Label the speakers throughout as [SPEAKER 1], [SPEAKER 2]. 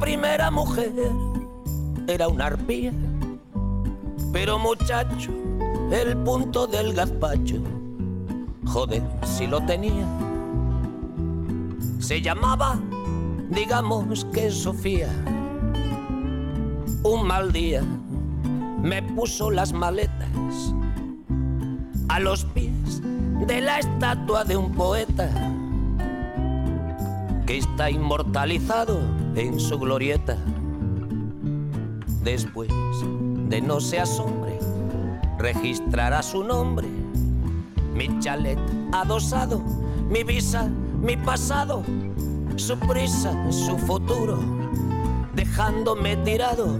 [SPEAKER 1] Primera mujer era una arpía, pero muchacho, el punto del gazpacho, joder, si lo tenía. Se llamaba, digamos que Sofía. Un mal día me puso las maletas a los pies de la estatua de un poeta que está inmortalizado en su glorieta. Después de no se asombre, registrará su nombre, mi chalet adosado, mi visa, mi pasado, su prisa, su futuro, dejándome tirado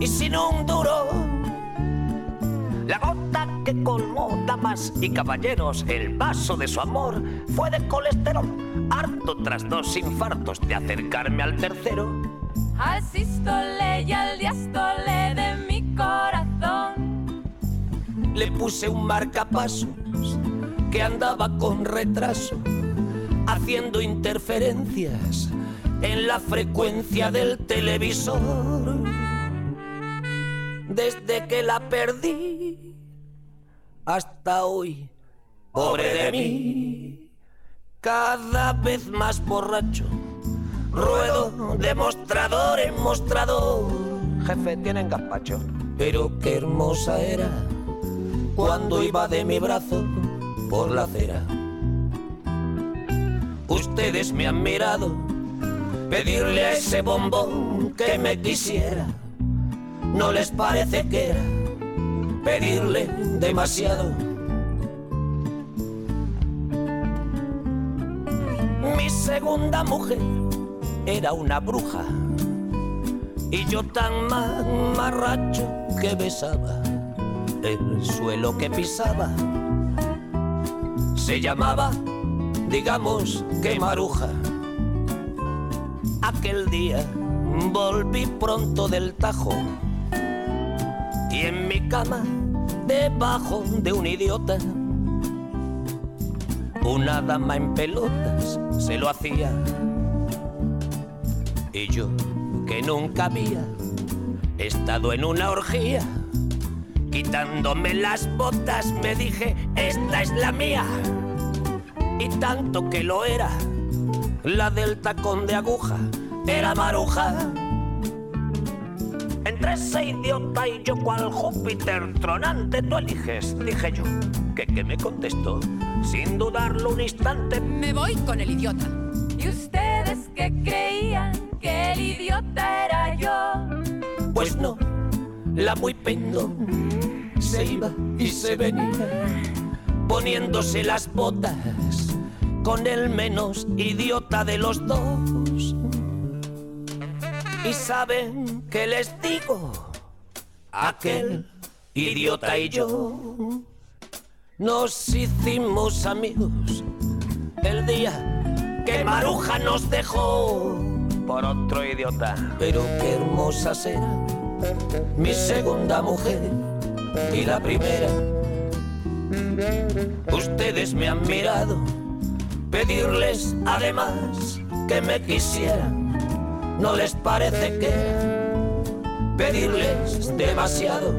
[SPEAKER 1] y sin un duro. La gota que colmó damas y caballeros el vaso de su amor fue de colesterol, harto tras dos infartos de acercarme al tercero.
[SPEAKER 2] Al sístole y al diástole de mi corazón.
[SPEAKER 1] Le puse un marcapasos que andaba con retraso, haciendo interferencias en la frecuencia del televisor. Desde que la perdí hasta hoy, pobre de mí, cada vez más borracho, ruedo de mostrador en mostrador.
[SPEAKER 3] Jefe, tienen gazpacho.
[SPEAKER 1] Pero qué hermosa era cuando iba de mi brazo por la acera. Ustedes me han mirado pedirle a ese bombón que me quisiera. ¿No les parece que era pedirle demasiado? Mi segunda mujer era una bruja y yo tan mamarracho que besaba el suelo que pisaba. Se llamaba, digamos que maruja. Aquel día volví pronto del tajo y en mi cama, debajo de un idiota, una dama en pelotas se lo hacía. Y yo, que nunca había estado en una orgía, quitándome las botas me dije, esta es la mía. Y tanto que lo era, la del tacón de aguja era maruja. Ese idiota y yo, cual Júpiter tronante, tú eliges, dije yo. Que, que me contestó, sin dudarlo un instante.
[SPEAKER 2] Me voy con el idiota. Y ustedes que creían que el idiota era yo.
[SPEAKER 1] Pues no, la muy pendo se iba y se venía, poniéndose las botas con el menos idiota de los dos. Y saben que les digo, aquel idiota y yo nos hicimos amigos el día que Maruja nos dejó
[SPEAKER 3] Por otro idiota.
[SPEAKER 1] pero qué hermosas eran mi segunda mujer y la primera. Ustedes me han mirado pedirles además que me quisieran. ¿No les parece que pedirles demasiado?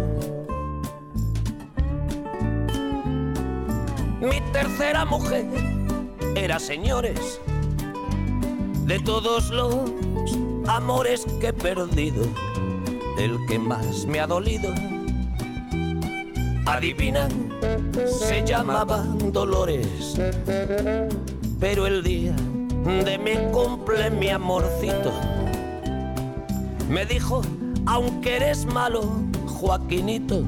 [SPEAKER 1] Mi tercera mujer era, señores, de todos los amores que he perdido, el que más me ha dolido. Adivinan, se llamaba Dolores, pero el día de mi cumple mi amorcito me dijo, aunque eres malo, Joaquinito,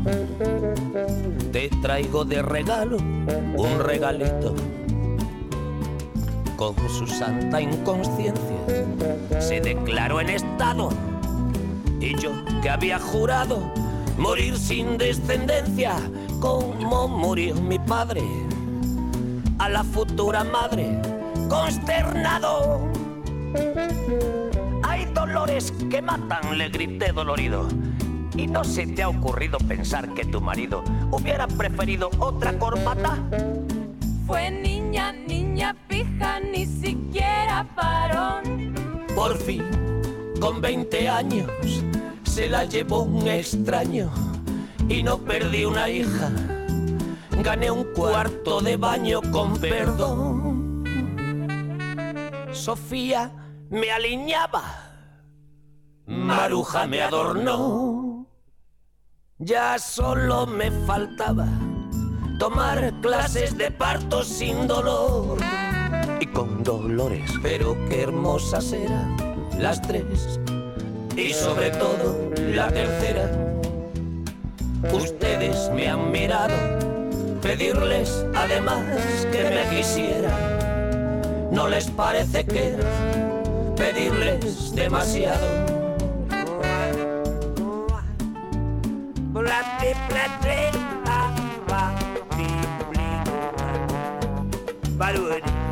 [SPEAKER 1] te traigo de regalo un regalito. Con su santa inconsciencia se declaró en estado y yo que había jurado morir sin descendencia, como murió mi padre, a la futura madre, consternado. Dolores que matan, le grité dolorido. ¿Y no se te ha ocurrido pensar que tu marido hubiera preferido otra corbata?
[SPEAKER 2] Fue niña, niña pija, ni siquiera parón.
[SPEAKER 1] Por fin con 20 años se la llevó un extraño y no perdí una hija. Gané un cuarto de baño con perdón. Sofía me alineaba, Maruja me adornó. Ya solo me faltaba tomar clases de parto sin dolor y con dolores, pero qué hermosas eran las tres y sobre todo la tercera. Ustedes me han mirado, pedirles además que me quisieran. ¿No les parece que pedirles demasiado? Bollywood.